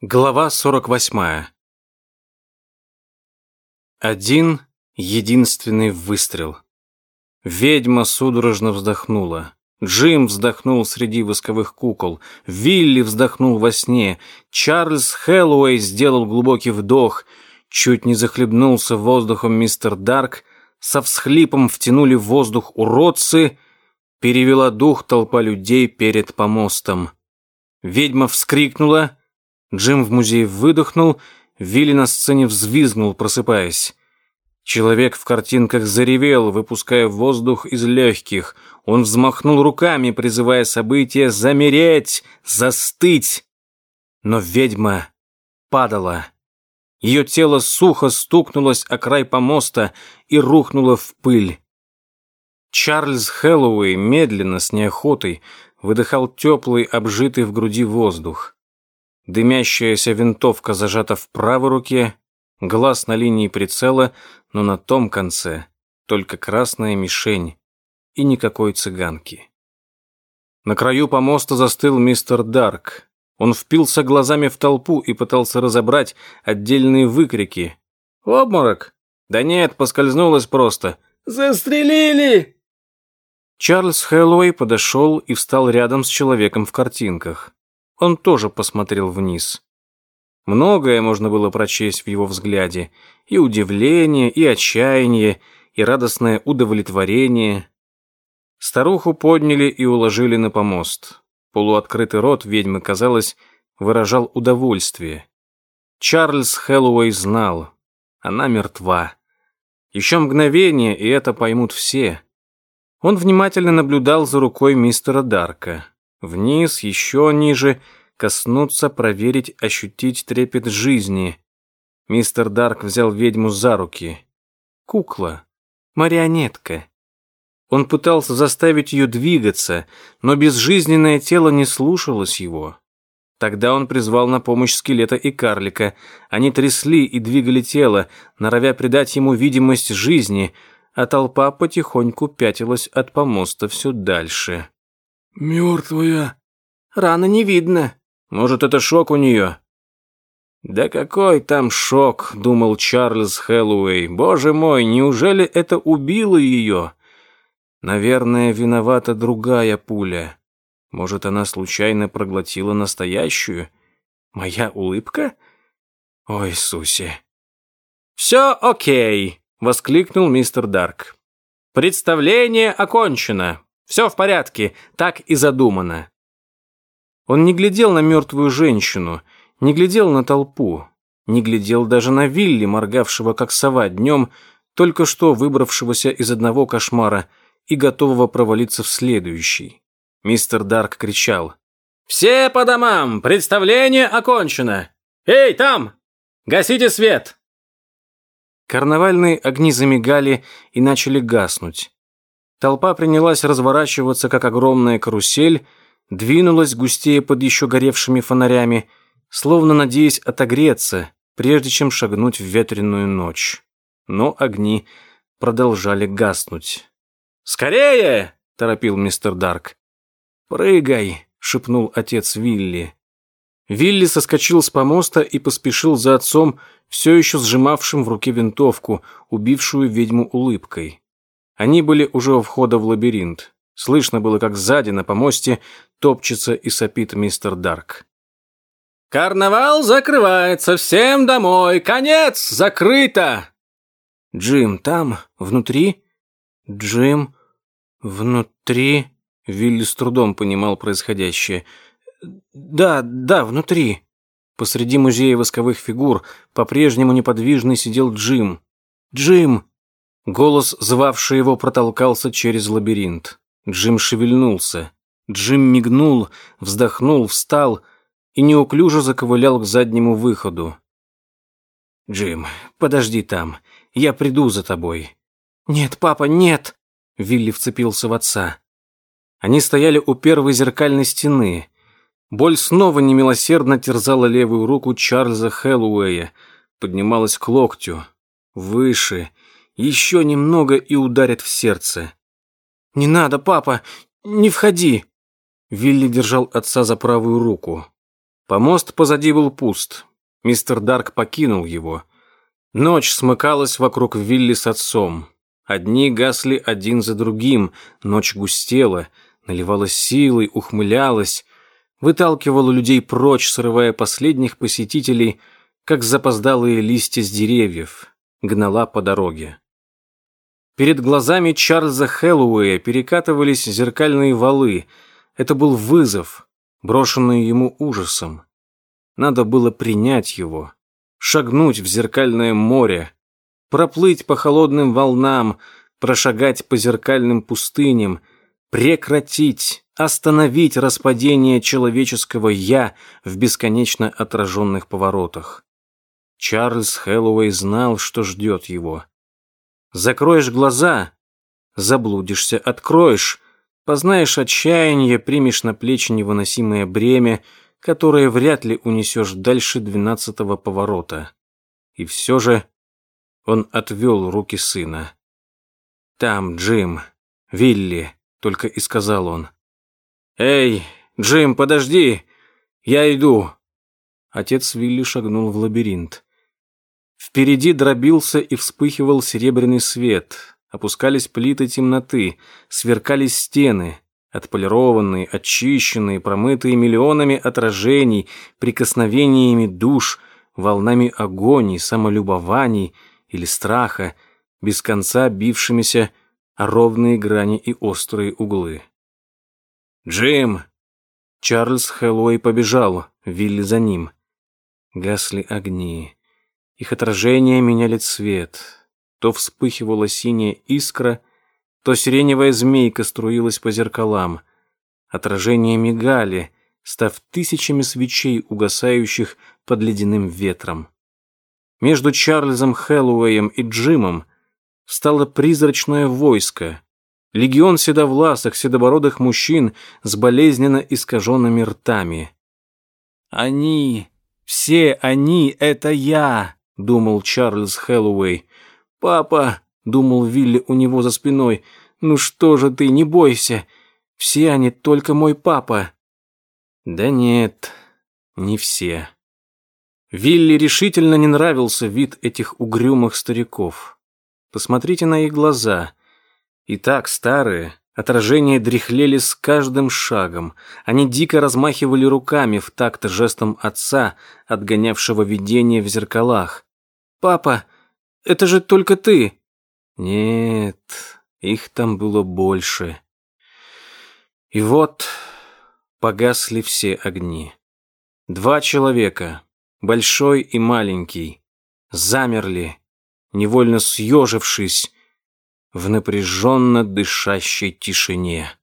Глава 48. Один единственный выстрел. Ведьма судорожно вздохнула. Джим вздохнул среди восковых кукол. Вилли вздохнул во сне. Чарльз Хэллоуэй сделал глубокий вдох. Чуть не захлебнулся воздухом мистер Дарк. Со всхлипом втянули в воздух уродцы. Перевела дух толпа людей перед помостом. Ведьма вскрикнула — Джим в музее выдохнул, Вилли на сцене взвизгнул, просыпаясь. Человек в картинках заревел, выпуская воздух из легких. Он взмахнул руками, призывая события замереть, застыть. Но ведьма падала. Ее тело сухо стукнулось о край помоста и рухнуло в пыль. Чарльз Хэллоуэй медленно, с неохотой, выдыхал теплый, обжитый в груди воздух. Дымящаяся винтовка зажата в правой руке, глаз на линии прицела, но на том конце только красная мишень и никакой цыганки. На краю помоста застыл мистер Дарк. Он впился глазами в толпу и пытался разобрать отдельные выкрики. «Обморок? Да нет, поскользнулась просто. Застрелили!» Чарльз Хэллоуэй подошел и встал рядом с человеком в картинках. Он тоже посмотрел вниз. Многое можно было прочесть в его взгляде. И удивление, и отчаяние, и радостное удовлетворение. Старуху подняли и уложили на помост. Полуоткрытый рот ведьмы, казалось, выражал удовольствие. Чарльз Хэллоуэй знал. Она мертва. Еще мгновение, и это поймут все. Он внимательно наблюдал за рукой мистера Дарка. Вниз, еще ниже, коснуться, проверить, ощутить трепет жизни. Мистер Дарк взял ведьму за руки. Кукла. Марионетка. Он пытался заставить ее двигаться, но безжизненное тело не слушалось его. Тогда он призвал на помощь скелета и карлика. Они трясли и двигали тело, норовя придать ему видимость жизни, а толпа потихоньку пятилась от помоста все дальше. «Мертвая». «Раны не видно. Может, это шок у нее?» «Да какой там шок», — думал Чарльз Хэллоуэй. «Боже мой, неужели это убило ее?» «Наверное, виновата другая пуля. Может, она случайно проглотила настоящую? Моя улыбка? Ой, Суси!» «Все окей», — воскликнул мистер Дарк. «Представление окончено. Все в порядке, так и задумано. Он не глядел на мертвую женщину, не глядел на толпу, не глядел даже на Вилли, моргавшего как сова днем, только что выбравшегося из одного кошмара и готового провалиться в следующий. Мистер Дарк кричал. «Все по домам! Представление окончено! Эй, там! Гасите свет!» Карнавальные огни замигали и начали гаснуть. Толпа принялась разворачиваться, как огромная карусель, двинулась густее под еще горевшими фонарями, словно надеясь отогреться, прежде чем шагнуть в ветреную ночь. Но огни продолжали гаснуть. «Скорее!» — торопил мистер Дарк. «Прыгай!» — шепнул отец Вилли. Вилли соскочил с помоста и поспешил за отцом, все еще сжимавшим в руке винтовку, убившую ведьму улыбкой. Они были уже у входа в лабиринт. Слышно было, как сзади на помосте топчется и сопит мистер Дарк. «Карнавал закрывается! Всем домой! Конец! Закрыто!» «Джим там, внутри?» «Джим, внутри?» Вилли с трудом понимал происходящее. «Да, да, внутри». Посреди музея восковых фигур по-прежнему неподвижный сидел Джим. «Джим!» Голос, звавший его, протолкался через лабиринт. Джим шевельнулся. Джим мигнул, вздохнул, встал и неуклюже заковылял к заднему выходу. «Джим, подожди там. Я приду за тобой». «Нет, папа, нет!» Вилли вцепился в отца. Они стояли у первой зеркальной стены. Боль снова немилосердно терзала левую руку Чарльза Хэллоуэя, поднималась к локтю. Выше, еще немного и ударит в сердце. «Не надо, папа! Не входи!» Вилли держал отца за правую руку. Помост позади был пуст. Мистер Дарк покинул его. Ночь смыкалась вокруг Вилли с отцом. Одни гасли один за другим, ночь густела, наливалась силой, ухмылялась, выталкивала людей прочь, срывая последних посетителей, как запоздалые листья с деревьев, гнала по дороге. Перед глазами Чарльза Хэллоуэя перекатывались зеркальные валы. Это был вызов, брошенный ему ужасом. Надо было принять его, шагнуть в зеркальное море, проплыть по холодным волнам, прошагать по зеркальным пустыням, прекратить, остановить распадение человеческого «я» в бесконечно отраженных поворотах. Чарльз Хэллоуэй знал, что ждет его. Закроешь глаза — заблудишься, откроешь — познаешь отчаяние, примешь на плечи невыносимое бремя, которое вряд ли унесешь дальше двенадцатого поворота. И все же он отвел руки сына. «Там, Джим, Вилли», — только и сказал он. «Эй, Джим, подожди! Я иду!» Отец Вилли шагнул в лабиринт. Впереди дробился и вспыхивал серебряный свет, опускались плиты темноты, сверкали стены, отполированные, очищенные, промытые миллионами отражений, прикосновениями душ, волнами агоний, самолюбований — или страха, без конца бившимися о ровные грани и острые углы. «Джим!» Чарльз Хэллоуэй побежал, Вилли за ним. Гасли огни. Их отражения меняли цвет. То вспыхивала синяя искра, то сиреневая змейка струилась по зеркалам. Отражения мигали, став тысячами свечей, угасающих под ледяным ветром. Между Чарльзом Хэллоуэем и Джимом стало призрачное войско. Легион седовласых, седобородых мужчин с болезненно искаженными ртами. «Они, все они, это я!» — думал Чарльз Хэллоуэй. «Папа!» — думал Вилли у него за спиной. «Ну что же ты, не бойся! Все они только мой папа!» «Да нет, не все». Вилли решительно не нравился вид этих угрюмых стариков. Посмотрите на их глаза. И так старые, отражения дряхлели с каждым шагом. Они дико размахивали руками в такт жестом отца, отгонявшего видение в зеркалах. «Папа, это же только ты!» «Нет, их там было больше». И вот погасли все огни. Два человека, большой и маленький, замерли, невольно съежившись в напряженно дышащей тишине.